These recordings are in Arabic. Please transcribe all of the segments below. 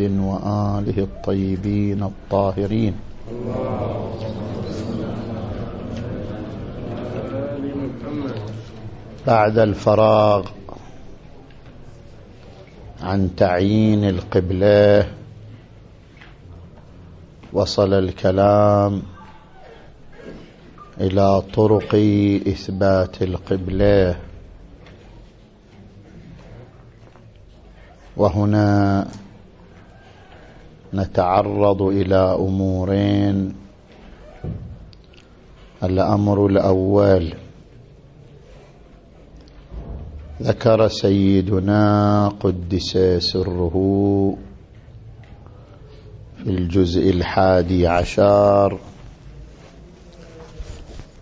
وآله الطيبين الطاهرين. بعد الفراغ عن تعيين القبلة وصل الكلام إلى طرق إثبات القبلة. وهنا نتعرض إلى أمورين. الأمر الأول ذكر سيدنا قدس سره في الجزء الحادي عشر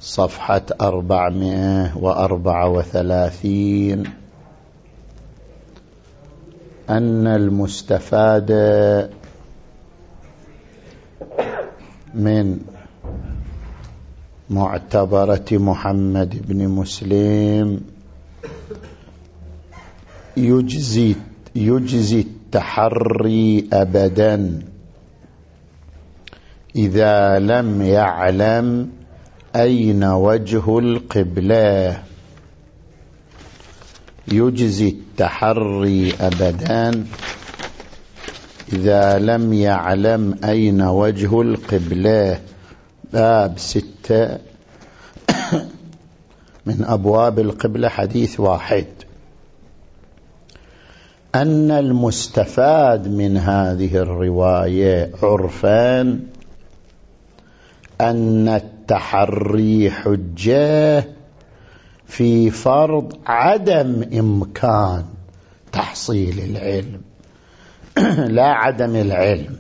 صفحة أربعمائة وأربعة وثلاثين. أن المستفاد من معتبرة محمد بن مسلم يجزي يجزي التحري أبدا إذا لم يعلم أين وجه القبلة. يجزي التحري أبدا إذا لم يعلم أين وجه القبلة. باب ستة. من أبواب القبلة حديث واحد. أن المستفاد من هذه الرواية عرفا أن التحري حجة في فرض عدم إمكان تحصيل العلم. لا عدم العلم.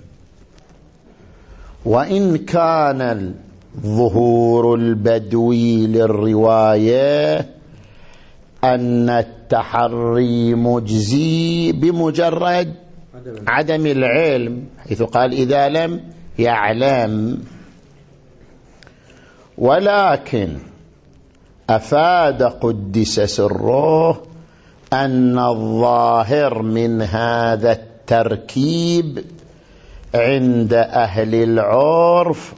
وإن كان الظهور البدوي للرواية أن التحري مجزي بمجرد عدم العلم حيث قال إذا لم يعلم. ولكن أفاد قدس سره أن الظاهر من هذا التركيب عند أهل العرف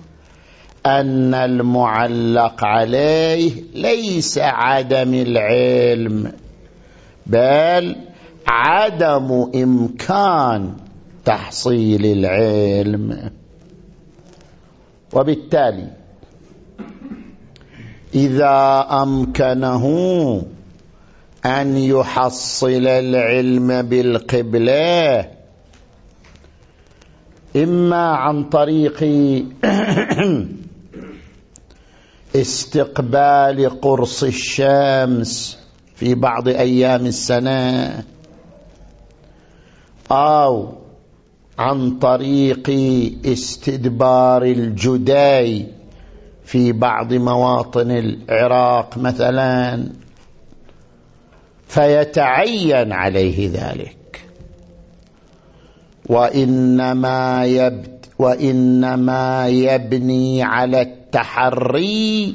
أن المعلق عليه ليس عدم العلم بل عدم إمكان تحصيل العلم. وبالتالي إذا أمكنه أن يحصل العلم بالقبلة إما عن طريق استقبال قرص الشمس في بعض أيام السنة أو عن طريق استدبار الجدي في بعض مواطن العراق مثلا فيتعين عليه ذلك. وإنما, يبت وإنما يبني على التحري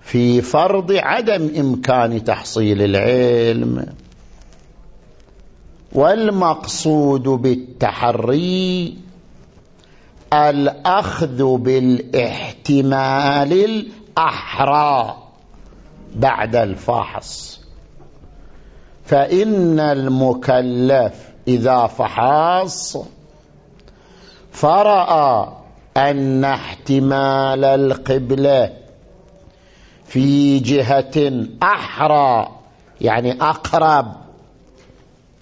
في فرض عدم إمكان تحصيل العلم. والمقصود بالتحري الأخذ بالإحتمال الأحرى بعد الفحص. فإن المكلف إذا فحص فرأى أن احتمال القبلة في جهة أحرى يعني أقرب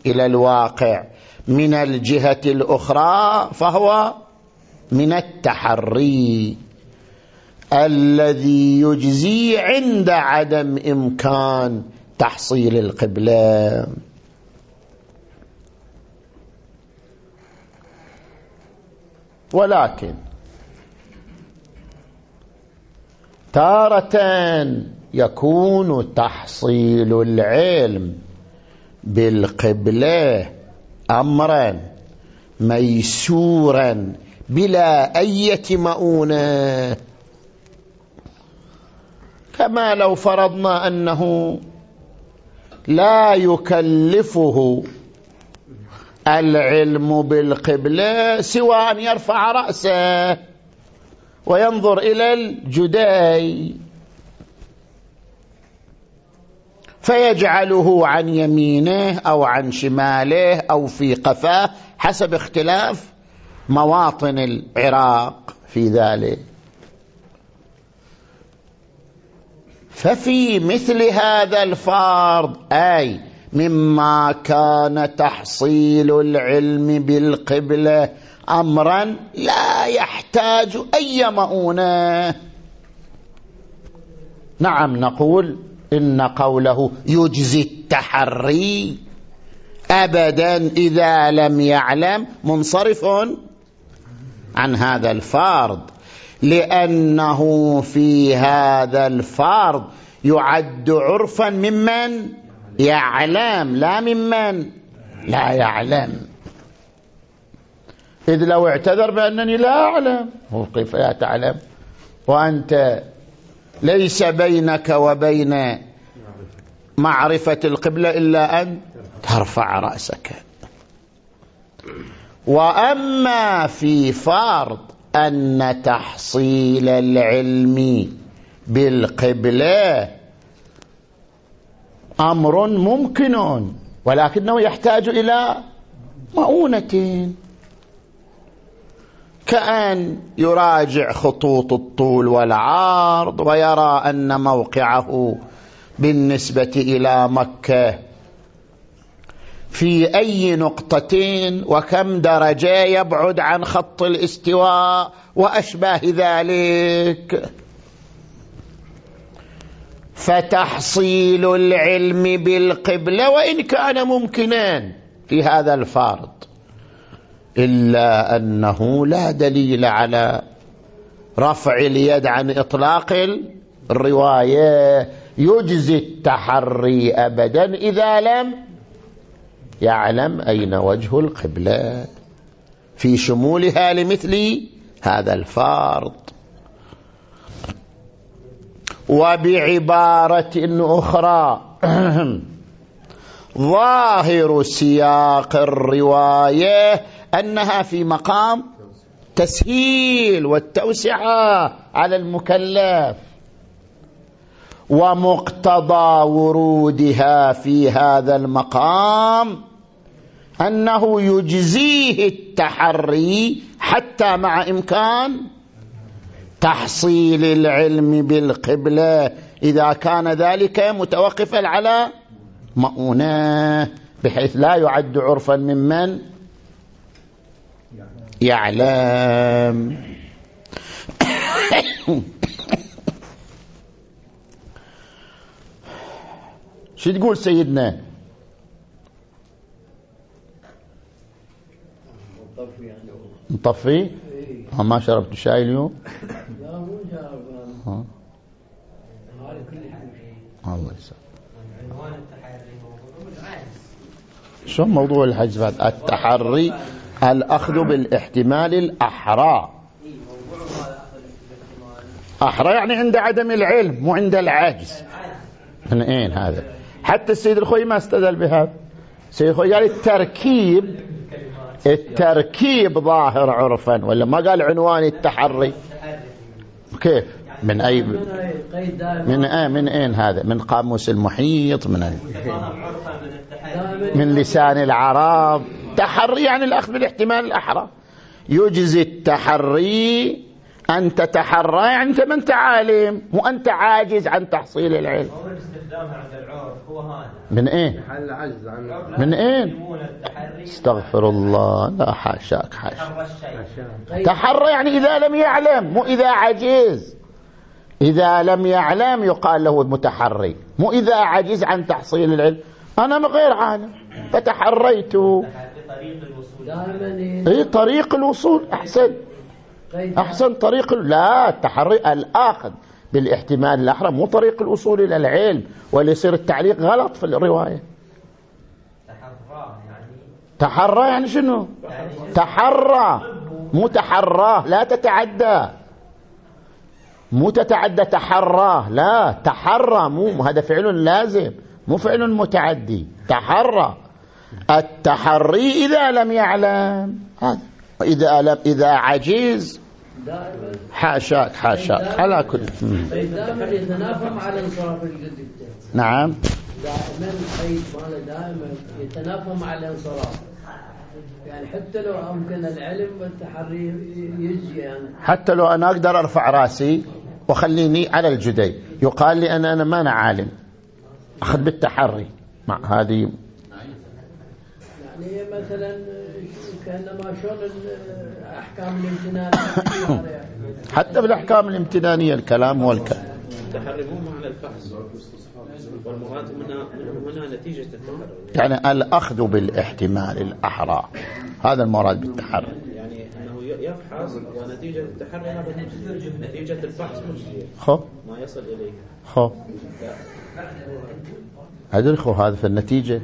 إلى الواقع من الجهة الأخرى فهو من التحري الذي يجزي عند عدم إمكان تحصيل القبلة. ولكن تارة يكون تحصيل العلم بالقبلة أمرا ميسورا بلا أية مؤونة. كما لو فرضنا أنه لا يكلفه العلم بالقبلة سوى أن يرفع رأسه وينظر إلى الجدي. فيجعله عن يمينه أو عن شماله أو في قفاه حسب اختلاف مواطن العراق في ذلك. ففي مثل هذا الفرض أي مما كان تحصيل العلم بالقبلة أمرا لا يحتاج أي مؤونة. نعم نقول إن قوله يجزي التحري أبدا إذا لم يعلم منصرف عن هذا الفرض. لأنه في هذا الفرض يعد عرفا ممن؟ يعلم لا ممن. لا يعلم. إذ لو اعتذر بأنني لا أعلم. هو كيف لا تعلم؟ وأنت ليس بينك وبين معرفة القبلة إلا أن ترفع رأسك. وأما في فرض أن تحصيل العلم بالقبلة أمر ممكن ولكنه يحتاج إلى مؤونة. كأن يراجع خطوط الطول والعرض ويرى أن موقعه بالنسبة إلى مكة في أي نقطتين وكم درجة يبعد عن خط الاستواء وأشباه ذلك. فتحصيل العلم بالقبلة وإن كان ممكنا في هذا الفرض إلا أنه لا دليل على رفع اليد عن إطلاق الرواية. يجزي التحري أبدا إذا لم يعلم أين وجه القبلة. في شمولها لمثل هذا الفرض. وبعبارة أخرى. ظاهر سياق الرواية أنها في مقام تسهيل والتوسعة على المكلف. ومقتضى ورودها في هذا المقام أنه يجزيه التحري حتى مع إمكان تحصيل العلم بالقبلة. إذا كان ذلك متوقفا على مؤونة بحيث لا يعد عرفا ممن يعلم. شو تقول سيدنا؟ مطفي ما شربت شاي اليوم؟ لا مو شرب الله يسلمك شو موضوع الحجز بعد؟ التحري الأخذ بالاحتمال الأحرى. أحرى يعني عند عدم العلم مو عند العجز من أين هذا؟ حتى السيد الخوي ما استدل بهذا. السيد الخوي قال التركيب التركيب ظاهر عرفا ولا ما قال عنوان التحري؟ كيف؟ من أي من أي من أين هذا؟ من قاموس المحيط؟ من أين؟ من لسان العرب؟ تحري يعني الأخذ بالاحتمال الأحرى. يجزي التحري أن تتحرى يعني أنت ما أنت عالم وأنت عاجز عن تحصيل العلم. من اين من اين استغفر الله. لا حاشاك حاشا تحرى يعني إذا لم يعلم مو إذا عجز. إذا لم يعلم يقال له متحري. مو إذا عجز عن تحصيل العلم. أنا غير عالم. فتحريت. اي طريق الوصول. أحسن. أحسن طريق لا التحري الآخذ بالاحتمال الأحرى مو طريق الوصول إلى العلم وليصير التعليق غلط في الرواية. تحرى يعني؟ شنو؟ تحرى. مو تحراه لا تتعدى. مو تتعدى تحراه لا تحرى. مو هذا فعل لازم. مو فعل متعدي. تحرى. التحري إذا لم يعلم. هذا. إذا, لم إذا عجز حاشاك حاشاك. على كل. دائما يتنافى مع الانصراف الجزئي نعم. دائما القيد ماله دائما يتنافى مع الانصراف. يعني حتى لو أمكن العلم والتحري يجي يعني. حتى لو أنا أقدر أرفع رأسي وخليني على الجدي يقال لي أنا أنا ما أنا عالم. أخذ بالتحري. مع هذه يعني مثلا كأنما شلون احكام الامتنان حتى بالأحكام الامتنانية الكلام هو الكلام. التحري مو معنى الفحص. والمراد هنا نتيجة التحري يعني الأخذ بالإحتمال الاحرى هذا المراد بالتحري يعني أنه يفحص ونتيجة التحري هذا نتيجة الفحص مجزية. ما يصل إليه. خو ادري خو هذا في النتيجة.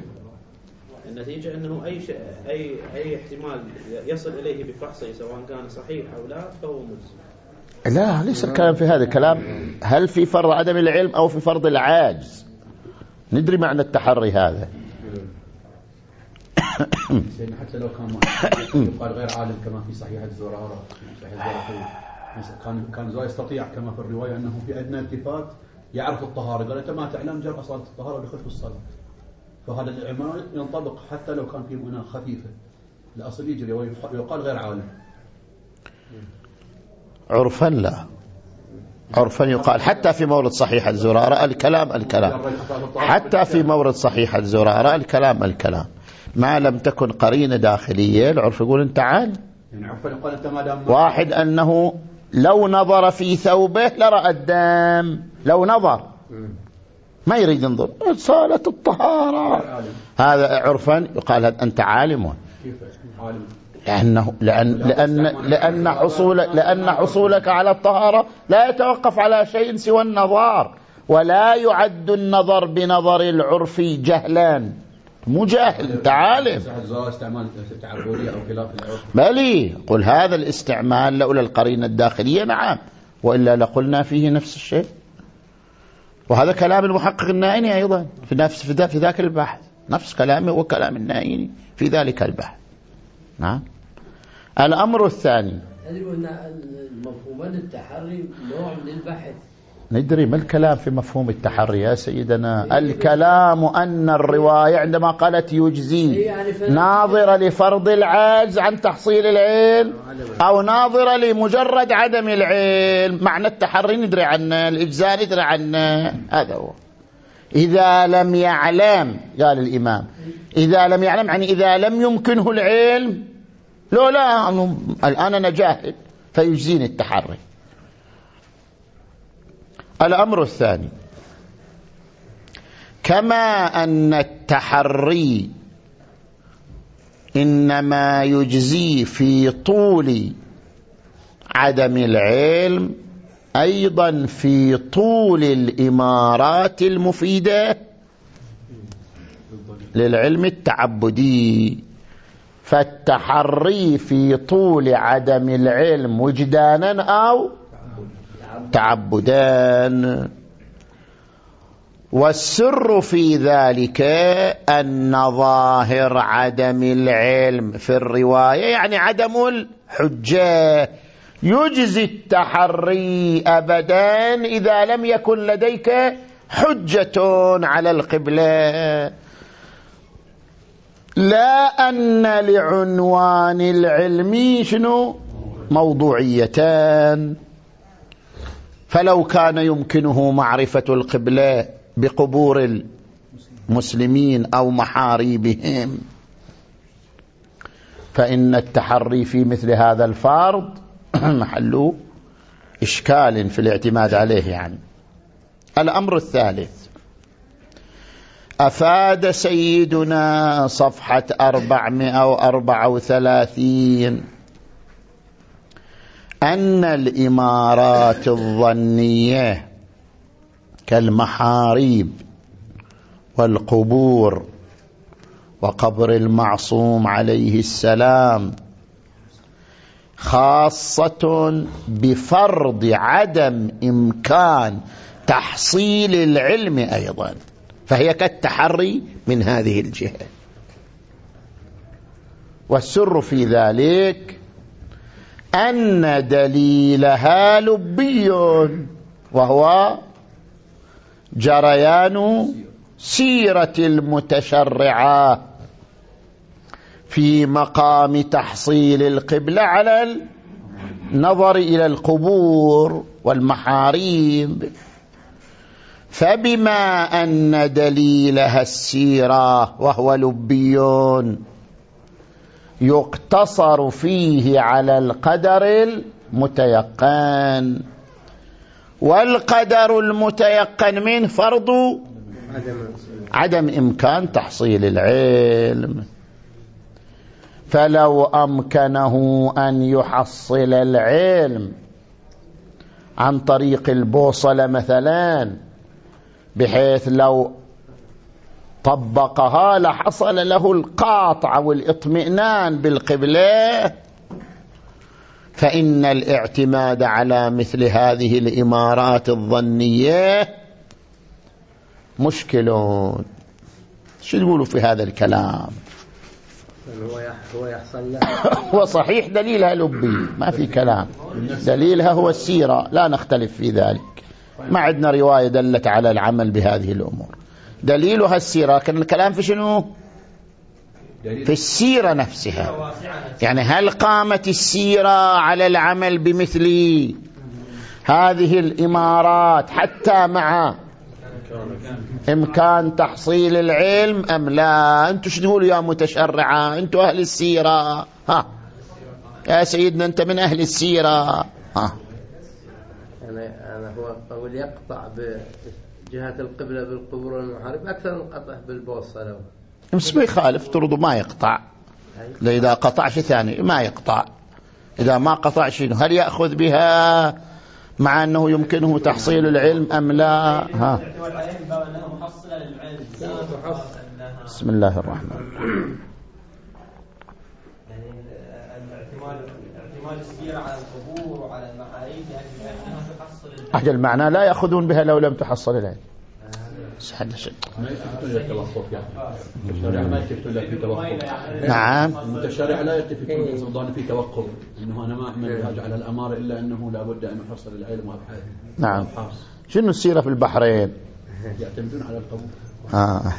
النتيجة أنه أي شيء أي أي احتمال يصل إليه بفحصه سواء كان صحيح أو لا فهو مجزي. لا ليس الكلام في هذا الكلام. هل في فرض عدم العلم أو في فرض العاجز؟ ندري معنى التحري هذا. حتى لو كان يقال غير عالم كما في صحيح الزرارة صحيح كان كان زوال يستطيع كما في الرواية أنه في أدنى التفات يعرف الطهارة. قال أنت ما تعلم جرى صلاة الطهارة ودخلت في الصلاة. فهذا الإعمال ينطبق حتى لو كان في بناء خفيفة الأصل يجري ويقال غير عالم. عرفا لا. عرفا يقال. حتى في مورد صحيح الزرارة الكلام الكلام. حتى في مورد صحيح الزرارة الكلام الكلام. ما لم تكن قرينة داخلية العرف يقول انت عالم يعني واحد أنه لو نظر في ثوبه لرأى الدم. لو نظر. ما يريد ينظر. صالة الطهارة. هذا عرفا يقال أنت عالم. لأنه لأن لأن لأن حصول لأن حصولك على الطهارة لا يتوقف على شيء سوى النظر ولا يعد النظر بنظر العرف جهلا. مو جاهل أنت عالم. بلي قل هذا الاستعمال لولا القرينة الداخلية نعم. وإلا لقلنا فيه نفس الشيء. وهذا كلام المحقق النائني أيضا في نفس في ذاك البحث. نفس كلامه وكلام النائني في ذلك البحث. نعم. الأمر الثاني. مفهومان التحري نوع من البحث ندري ما الكلام في مفهوم التحري يا سيدنا؟ الكلام أن الرواية عندما قالت يجزي إيه يعني ناظرة لفرض العاجز عن تحصيل العلم أو ناظرة لمجرد عدم العلم. معنى التحري ندري عنه الإجزاء ندري عنه. هذا هو. إذا لم يعلم قال الإمام إذا لم يعلم يعني إذا لم يمكنه العلم لو لا الآن أنا جاهل فيجزيني التحري. الأمر الثاني كما أن التحري إنما يجزي في طول عدم العلم أيضا في طول الإمارات المفيدة للعلم التعبدي. فالتحري في طول عدم العلم وجدانا أو تعبدان. والسر في ذلك أن ظاهر عدم العلم في الرواية يعني عدم الحجة. يجزي التحري أبدا إذا لم يكن لديك حجة على القبلة. لا أن لعنوان العلم شنو؟ موضوعيتان. فلو كان يمكنه معرفة القبلة بقبور المسلمين أو محاريبهم. فإن التحري في مثل هذا الفرض محل إشكال في الاعتماد عليه يعني. الأمر الثالث أفاد سيدنا صفحة أربعمائة وأربعة وثلاثين. أن الإمارات الظنية كالمحاريب والقبور وقبر المعصوم عليه السلام خاصة بفرض عدم إمكان تحصيل العلم أيضا فهي كالتحري من هذه الجهة. والسر في ذلك أن دليلها لبي وهو جريان سيرة المتشرعة في مقام تحصيل القبلة على النظر إلى القبور والمحاريب. فبما أن دليلها السيرة وهو لبي يقتصر فيه على القدر المتيقن. والقدر المتيقن منه فرض عدم إمكان تحصيل العلم. فلو أمكنه أن يحصل العلم عن طريق البوصلة مثلا بحيث لو طبقها لحصل له القاطع والإطمئنان بالقبلة. فإن الاعتماد على مثل هذه الإمارات الظنية مشكل. شو تقولوا في هذا الكلام؟ هو يحصل له. هو صحيح دليلها لبي ما في كلام. دليلها هو السيرة لا نختلف في ذلك. ما عندنا رواية دلت على العمل بهذه الأمور. دليلها السيرة لكن الكلام في شنو؟ في السيرة نفسها. يعني هل قامت السيرة على العمل بمثل هذه الإمارات حتى مع إمكان تحصيل العلم أم لا؟ أنتم شو تقولوا يا متشرعة؟ أنتم أهل السيرة. ها. يا سيدنا أنت من أهل السيرة. ها. يعني أنا هو قول يقطع بجهة القبلة بالقبور والمحارب أكثر من قطع بالبوصلة. بس ما يخالف ترضوا ما يقطع. إذا قطع شيء ثاني ما يقطع. إذا ما قطع شيء هل يأخذ بها مع أنه يمكنه تحصيل العلم أم لا؟ ها. بسم الله الرحمن الرحيم. أجل معناه لا يأخذون بها لو لم تحصل العلم سهل شيء ما يلتفتون إلى التوقف يعني. المتشرع ما يلتفتون الا في توقف نعم. المتشرع لا يقصدون في توقف. إنه أنا ما أحمل الحاجة على الأمارة إلا أنه لابد أن يحصل العلم نعم. شنو السيرة في البحرين؟ يعتمدون على القبول آه.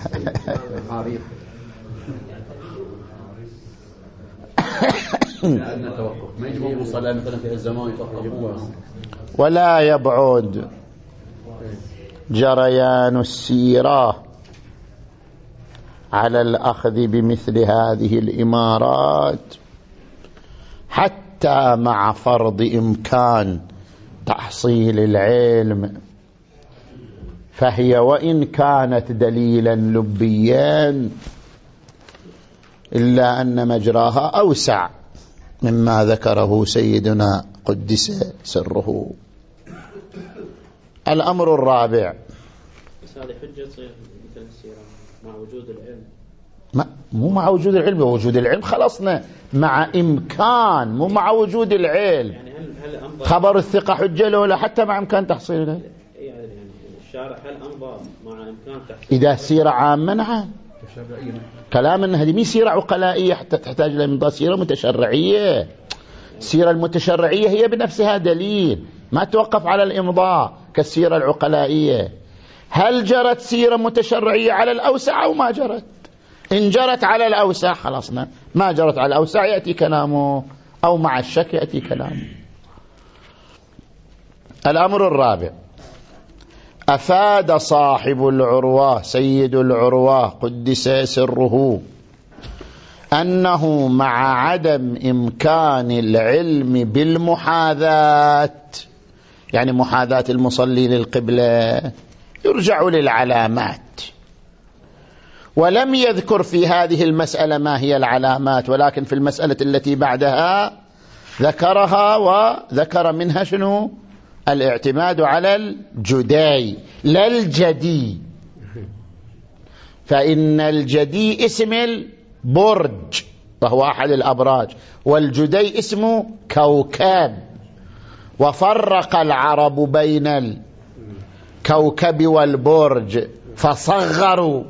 ما يجب مثلا في الزمان ولا يبعد. جريان السيرة على الأخذ بمثل هذه الإمارات حتى مع فرض إمكان تحصيل العلم. فهي وإن كانت دليلا لبيا إلا أن مجراها أوسع. مما ذكره سيدنا قدس سره. الأمر الرابع. بس هذه حجة مثل السيرة مع وجود العلم. ما مو مع وجود العلم. وجود العلم خلصنا. مع إمكان. مو مع وجود العلم. يعني هل هل خبر الثقة حجة له ولا حتى مع إمكان تحصيل العلم يعني الشارع هل أنظر مع إمكان تحصيل إذا سيرة عامة نعم كلام أن هذه مي سيرة عقلائية حتى تحتاج إلى سيرة متشرعية. السيرة المتشرعية هي بنفسها دليل ما توقف على الإمضاء كالسيرة العقلائية. هل جرت سيرة متشرعية على الأوسع أو ما جرت؟ إن جرت على الأوسع خلصنا. ما جرت على الأوسع يأتي كلامه أو مع الشك يأتي كلامه الأمر الرابع. أفاد صاحب العروة سيد العروة قدس سره أنه مع عدم إمكان العلم بالمحاذاة يعني محاذاة المصلي للقبلة يرجع للعلامات. ولم يذكر في هذه المسألة ما هي العلامات ولكن في المسألة التي بعدها ذكرها وذكر منها شنو؟ الاعتماد على الجدي لا الجدي. فإن الجدي اسم البرج وهو أحد الأبراج والجدي اسمه كوكب. وفرق العرب بين الكوكب والبرج فصغروا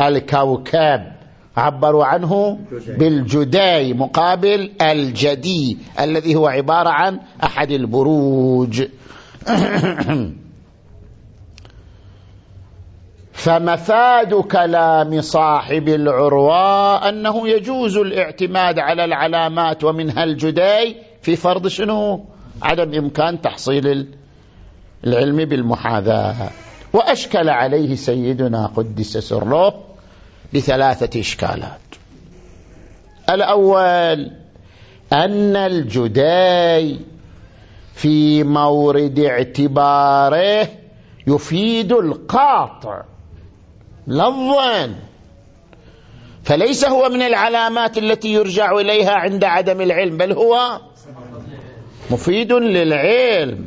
الكوكب. عبروا عنه بالجداي مقابل الجدي الذي هو عبارة عن أحد البروج. فمفاد كلام صاحب العروة أنه يجوز الاعتماد على العلامات ومنها الجداي في فرض شنو؟ عدم إمكان تحصيل العلم بالمحاذاة. وأشكل عليه سيدنا قدس سره بثلاثة إشكالات. الأول أن الجداي في مورد اعتباره يفيد القاطع لفظا فليس هو من العلامات التي يرجع إليها عند عدم العلم بل هو مفيد للعلم.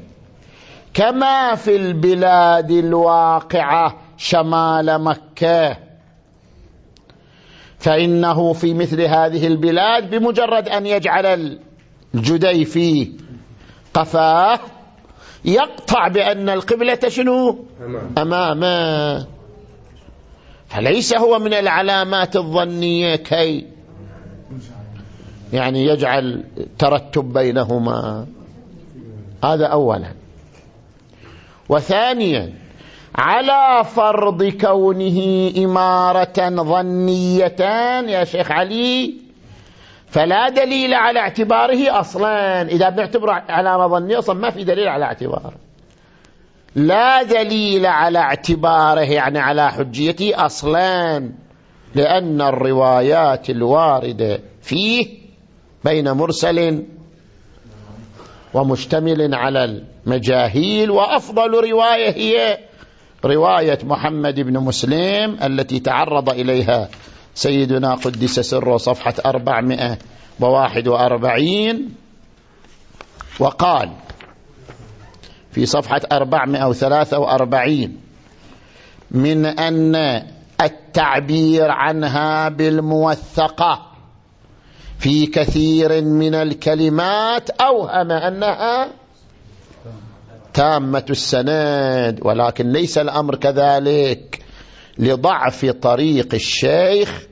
كما في البلاد الواقعة شمال مكة فإنه في مثل هذه البلاد بمجرد أن يجعل الجدي في قفاه يقطع بأن القبلة شنو؟ أمامه فليس هو من العلامات الظنية كي يعني يجعل ترتب بينهما. هذا أولا. وثانيا على فرض كونه إمارة ظنية يا شيخ علي فلا دليل على اعتباره أصلا. إذا بنعتبره علامة ظنية أصلا ما في دليل على اعتباره لا دليل على اعتباره يعني على حجيته أصلا لأن الروايات الواردة فيه بين مرسل ومشتمل على المجاهيل وأفضل رواية هي رواية محمد بن مسلم التي تعرض إليها سيدنا قدس سره صفحة أربعمائة وواحد وأربعين وقال في صفحة أربعمائة وثلاثة وأربعين من أن التعبير عنها بالموثقة في كثير من الكلمات أوهم أنها تامة السند ولكن ليس الأمر كذلك. لضعف طريق الشيخ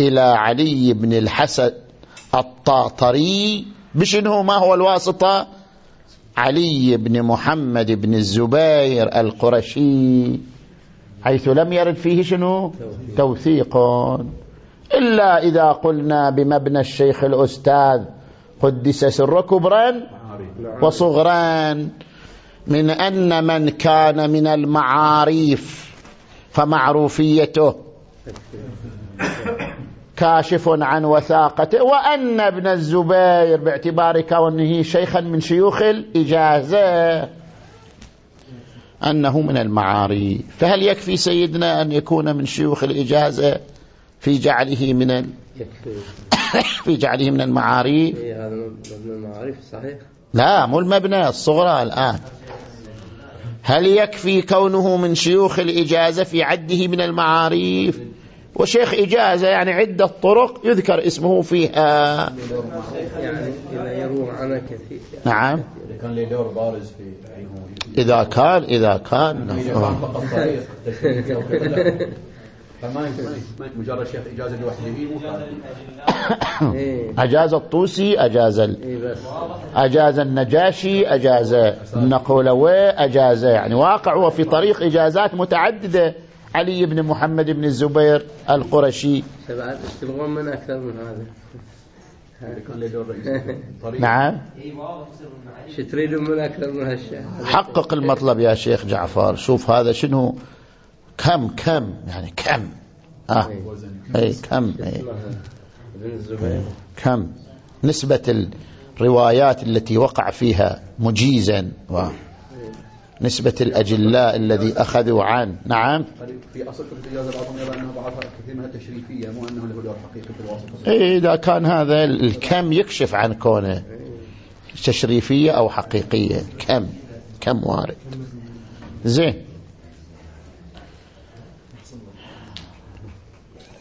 إلى علي بن الحسن الطاطري. بشنو؟ ما هو الواسطة؟ علي بن محمد بن الزبير القرشي. حيث لم يرد فيه شنو؟ توثيق. إلا إذا قلنا بمبنى الشيخ الأستاذ قدس سر كبرا وصغرا. من أن من كان من المعاريف فمعروفيته. كاشف عن وثاقته. وأن ابن الزبير باعتبار كونه شيخا من شيوخ الإجازة. أنه من المعاريف. فهل يكفي سيدنا أن يكون من شيوخ الإجازة في جعله من ال... في جعله من المعاريف. إيه هذا مبنى المعاريف صحيح؟ لا مو المبنى الصغرى الآن. هل يكفي كونه من شيوخ الإجازة في عده من المعاريف؟ وشيخ إجازة يعني عدة طرق يذكر اسمه فيها. نعم. إذا كان إذا كان. فما يمكن مجرد شيخ إجازة لوحده إيه. أجاز الطوسي أجاز ال... إيه أجاز النجاشي أجاز النقولوي أجاز يعني واقع وفي طريق إجازات متعددة. علي بن محمد بن الزبير القرشي. من أكثر من هذا. نعم. شو تريدون من أكثر من هالشيء؟ حقق المطلب يا شيخ جعفر. شوف هذا شنو كم كم؟ يعني كم. آه. أي كم. أي. الزبير كم. نسبة الروايات التي وقع فيها مجيزا. ونسبة الأجلاء الذي أخذوا عن. نعم. طريق في أصل في الإجازة بعضهم يرى أنها بعضها كثير منها تشريفية مو أنه له دور حقيقي في الواسطة إيه، إذا كان هذا الكم يكشف عن كونه تشريفية أو حقيقية. كم. كم وارد. زين.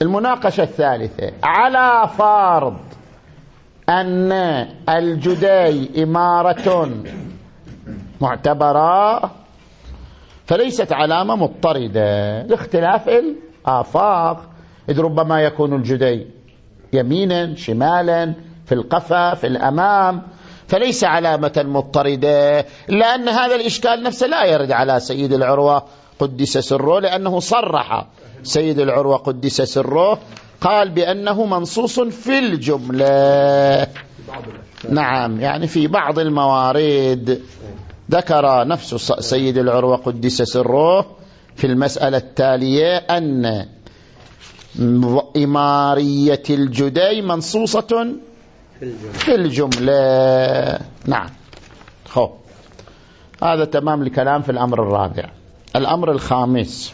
المناقشة الثالثة على فرض أن الجدي إمارة معتبرة فليست علامة مضطردة لاختلاف الآفاق. إذ ربما يكون الجدي يمينا شمالا في القفا في الأمام فليس علامة مضطردة لأن هذا الإشكال نفسه لا يرد على سيد العروة قدس سره لأنه صرح سيد العروة قدس سره قال بأنه منصوص في الجملة. نعم يعني في بعض الموارد ذكر نفس سيد العروة قدس سره في المسألة التالية أن إمارية الجدي منصوصة في الجملة. نعم. خو هذا تمام الكلام في الأمر الرابع. الأمر الخامس.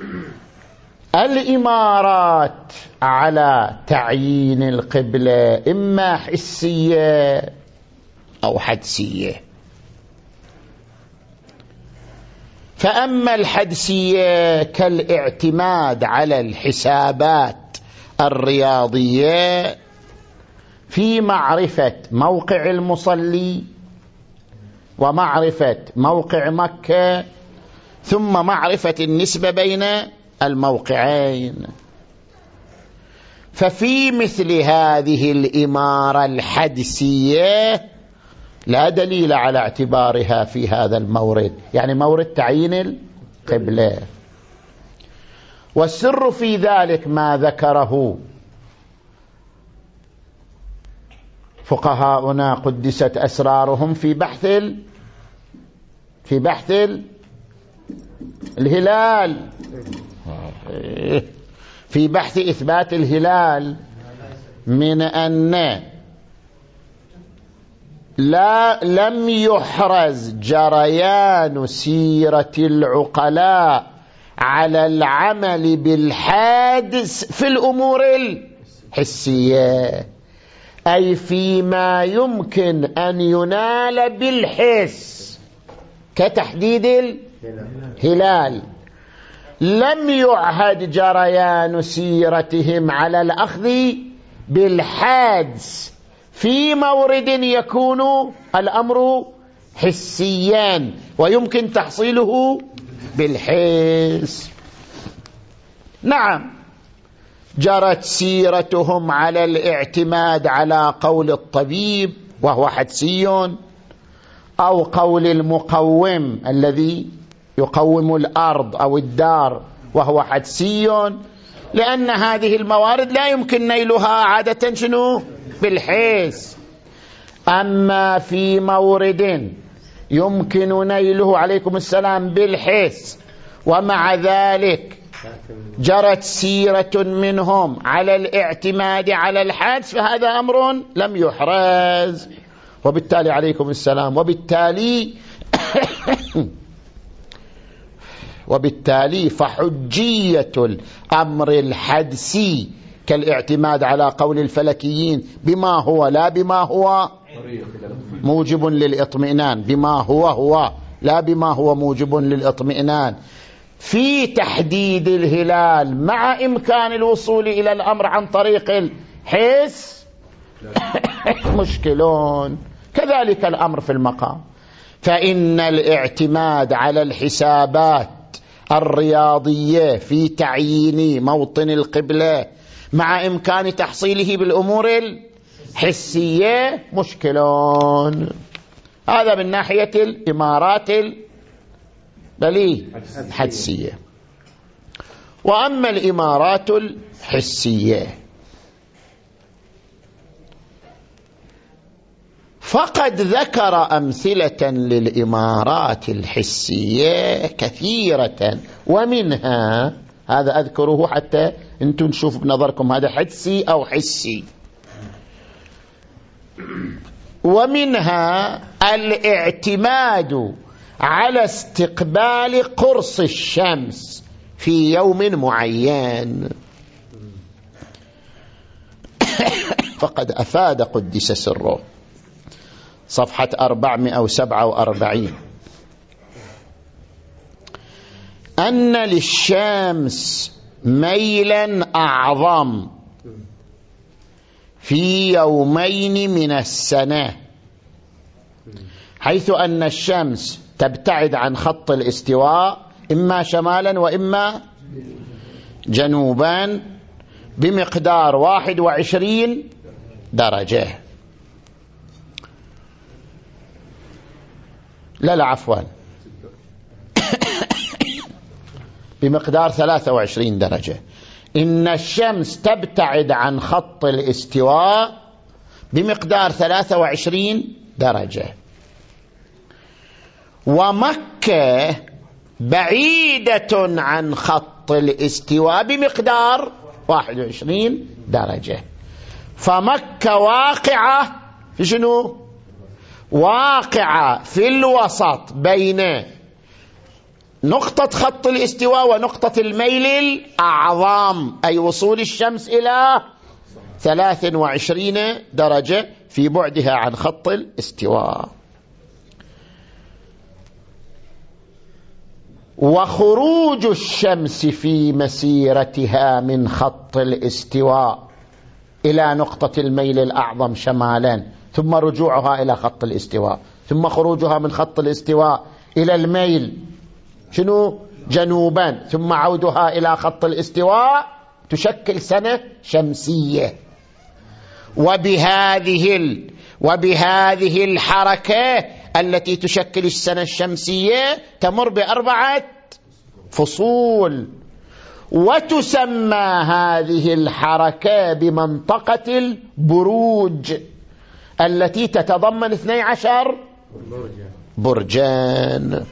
الإمارات على تعيين القبلة إما حسية أو حدسية. فأما الحدسية كالاعتماد على الحسابات الرياضية في معرفة موقع المصلي ومعرفة موقع مكة ثم معرفة النسبة بين الموقعين ففي مثل هذه الإمارة الحدسية لا دليل على اعتبارها في هذا المورد يعني مورد تعيين القبلة والسر في ذلك ما ذكره فقهاؤنا قدست أسرارهم في بحث. في بحث. الهلال. في بحث إثبات الهلال من أن لا لم يحرز جريان سيرة العقلاء على العمل بالحادث في الأمور الحسية. أي فيما يمكن أن ينال بالحس كتحديد الهلال لم يعهد جريان سيرتهم على الأخذ بالحادث. في مورد يكون الأمر حسيا ويمكن تحصيله بالحس. نعم جرت سيرتهم على الاعتماد على قول الطبيب وهو حدسي أو قول المقوم الذي يقوم الأرض أو الدار وهو حدسي لأن هذه الموارد لا يمكن نيلها عادة شنو؟ بالحيث أما في مورد يمكن نيله عليكم السلام بالحيث ومع ذلك جرت سيرة منهم على الاعتماد على الحدس فهذا أمر لم يحرز. وبالتالي عليكم السلام. وبالتالي وبالتالي فحجية الأمر الحدسي كالاعتماد على قول الفلكيين بما هو لا بما هو موجب للإطمئنان بما هو هو لا بما هو موجب للإطمئنان. في تحديد الهلال مع إمكان الوصول إلى الأمر عن طريق الحس مشكلون. كذلك الأمر في المقام. فإن الاعتماد على الحسابات الرياضية في تعيين موطن القبلة مع إمكان تحصيله بالأمور الحسية مشكلون. هذا من ناحية الإمارات بلي الحدسية. وأما الإمارات فقد ذكر أمثلة للإمارات الحسية كثيرة ومنها هذا أذكره حتى أنتم نشوف بنظركم هذا حدسي أو حسي. ومنها الاعتماد على استقبال قرص الشمس في يوم معين. فقد أفاد قدس سره. صفحة 447 أن للشمس ميلا أعظم في يومين من السنة حيث أن الشمس تبتعد عن خط الاستواء إما شمالا وإما جنوبا بمقدار واحد وعشرين درجة. لا لا عفوا. بمقدار 23 درجة. إن الشمس تبتعد عن خط الاستواء بمقدار 23 درجة. ومكة بعيدة عن خط الاستواء بمقدار 21 درجة. فمكة واقعة في شنو؟ واقعة في الوسط بين نقطة خط الاستواء ونقطة الميل الأعظم أي وصول الشمس إلى 23 درجة في بعدها عن خط الاستواء. وخروج الشمس في مسيرتها من خط الاستواء إلى نقطة الميل الأعظم شمالا. ثم رجوعها إلى خط الاستواء. ثم خروجها من خط الاستواء إلى الميل. شنو؟ جنوبا. ثم عودها إلى خط الاستواء تشكل سنة شمسية. وبهذه ال وبهذه الحركة التي تشكل السنة الشمسية تمر بأربعة فصول. وتسمى هذه الحركة بمنطقة البروج. التي تتضمن 12 برجان.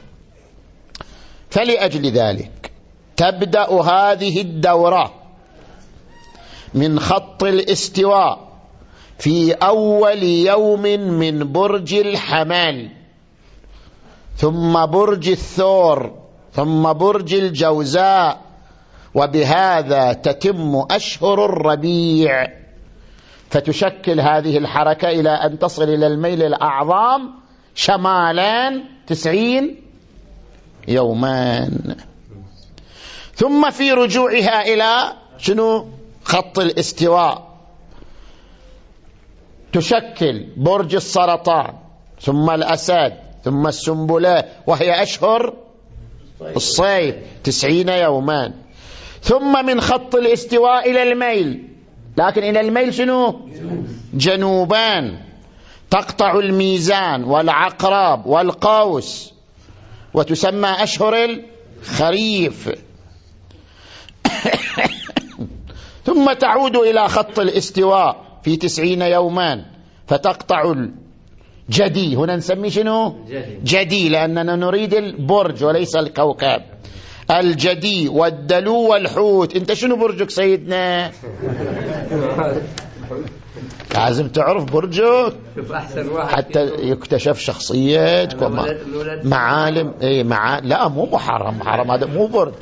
فلأجل ذلك تبدأ هذه الدورة من خط الاستواء في أول يوم من برج الحمل ثم برج الثور ثم برج الجوزاء وبهذا تتم أشهر الربيع. فتشكل هذه الحركة إلى أن تصل إلى الميل الأعظم شمالا تسعين يومان. ثم في رجوعها إلى شنو؟ خط الاستواء. تشكل برج السرطان ثم الأسد ثم السنبلة وهي أشهر الصيف تسعين يومان. ثم من خط الاستواء إلى الميل. لكن إلى الميل شنو؟ جنوبان. تقطع الميزان والعقرب والقوس وتسمى أشهر الخريف. ثم تعود إلى خط الاستواء في تسعين يوما فتقطع الجدي. هنا نسميه شنو؟ جدي لأننا نريد البرج وليس الكوكب. الجدي والدلو والحوت. انت شنو برجك سيدنا؟ لازم تعرف برجك. حتى يكتشف شخصيتك معالم. اي مع لا مو محرم. محرم هذا مو برج.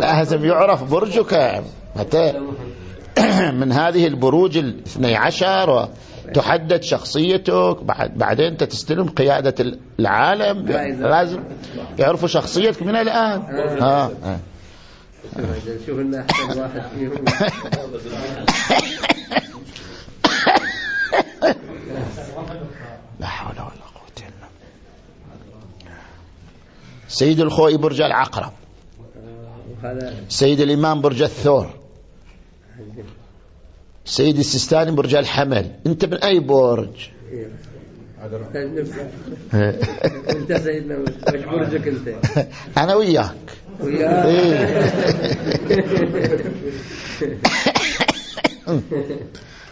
لازم يعرف برجك. متى؟ من هذه البروج الاثني عشر وتحدد شخصيتك بعد بعدين انت تستلم قيادة العالم. لازم يعرفوا شخصيتك من الآن. ها, ها. شوف لنا أحسن واحد فيهم. لا حول ولا قوة إلا سيد الخوي برج العقرب. سيد الإمام برج الثور. سيد السيستاني برج الحمل. انت من أي برج؟ انت سيدنا برجك انت. أنا وياك. إيه.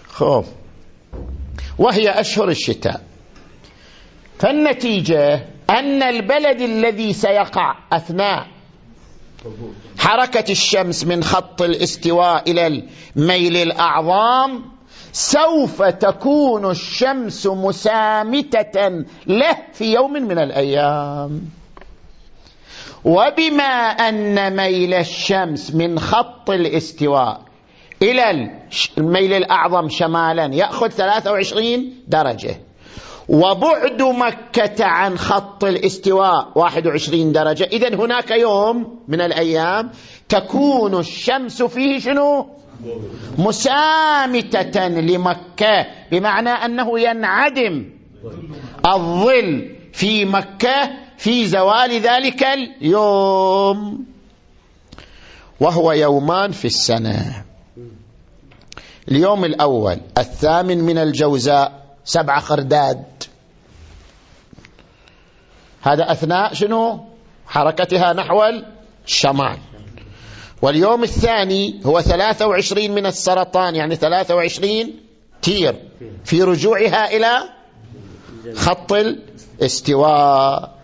خوف. وهي أشهر الشتاء. فالنتيجة أن البلد الذي سيقع أثناء حركة الشمس من خط الاستواء إلى الميل الأعظام سوف تكون الشمس مسامتة له في يوم من الأيام. وبما أن ميل الشمس من خط الاستواء إلى الميل الأعظم شمالا يأخذ 23 درجة. وبعد مكة عن خط الاستواء. 21 درجة. إذا هناك يوم من الأيام تكون الشمس فيه شنو؟ مسامتة لمكة. بمعنى أنه ينعدم الظل في مكة في زوال ذلك اليوم. وهو يومان في السنة. اليوم الأول الثامن من الجوزاء سبع خرداد. هذا أثناء شنو؟ حركتها نحو الشمال. واليوم الثاني هو 23 من السرطان يعني 23 تير في رجوعها إلى خط الاستواء.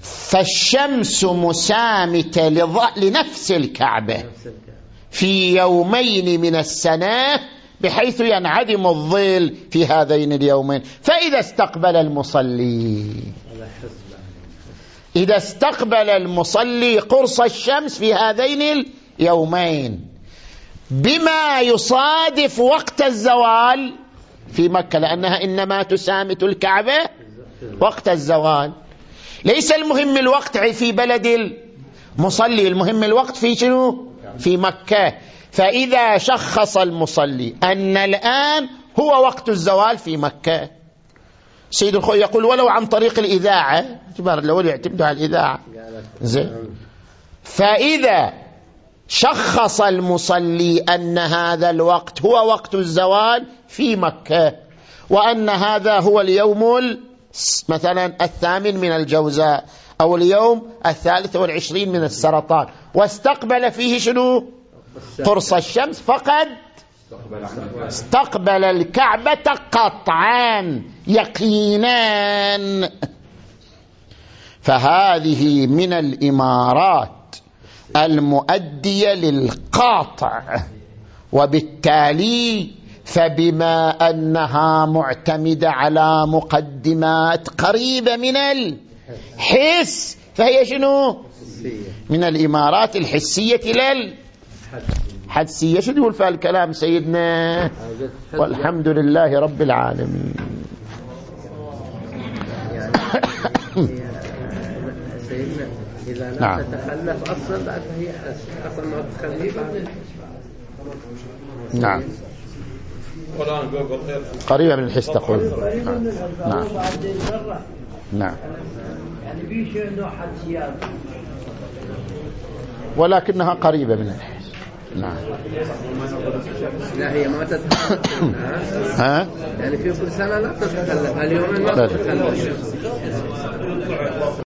فالشمس مسامتة لنفس الكعبة في يومين من السنة بحيث ينعدم الظل في هذين اليومين. فإذا استقبل المصلي إذا استقبل المصلي قرص الشمس في هذين اليومين بما يصادف وقت الزوال في مكة لأنها إنما تسامت الكعبة وقت الزوال. ليس المهم الوقت في بلد المصلي المهم الوقت في شنو؟ في مكة. فإذا شخص المصلي أن الآن هو وقت الزوال في مكة. سيد الخوي يقول ولو عن طريق الإذاعة اعتبار الأول يعتمدوا على الإذاعة. زين. فإذا شخص المصلي أن هذا الوقت هو وقت الزوال في مكة وأن هذا هو اليوم مثلا الثامن من الجوزاء أو اليوم الثالث والعشرين من السرطان. واستقبل فيه شنو؟ قرص الشمس. فقد استقبل الكعبة قطعا يقينا فهذه من الإمارات المؤدية للقاطع. وبالتالي فبما أنها معتمدة على مقدمات قريبة من الحس فهي شنو؟ من الإمارات الحسية إلى الحدسية شو تقول في الكلام سيدنا؟ والحمد لله رب العالمين. سيدنا إذا لا نعم. تتخلف أصلا فهي أصلا ما تخلف نعم. قريبة من الحس تقول. نعم. نعم, نعم. يعني في شيء نوع حدسيات. ولكنها قريبة من الحس. نعم. لا هي ما تتخلف ها؟ يعني في كل سنة لا تتخلف اليوم ما لا. تتخلف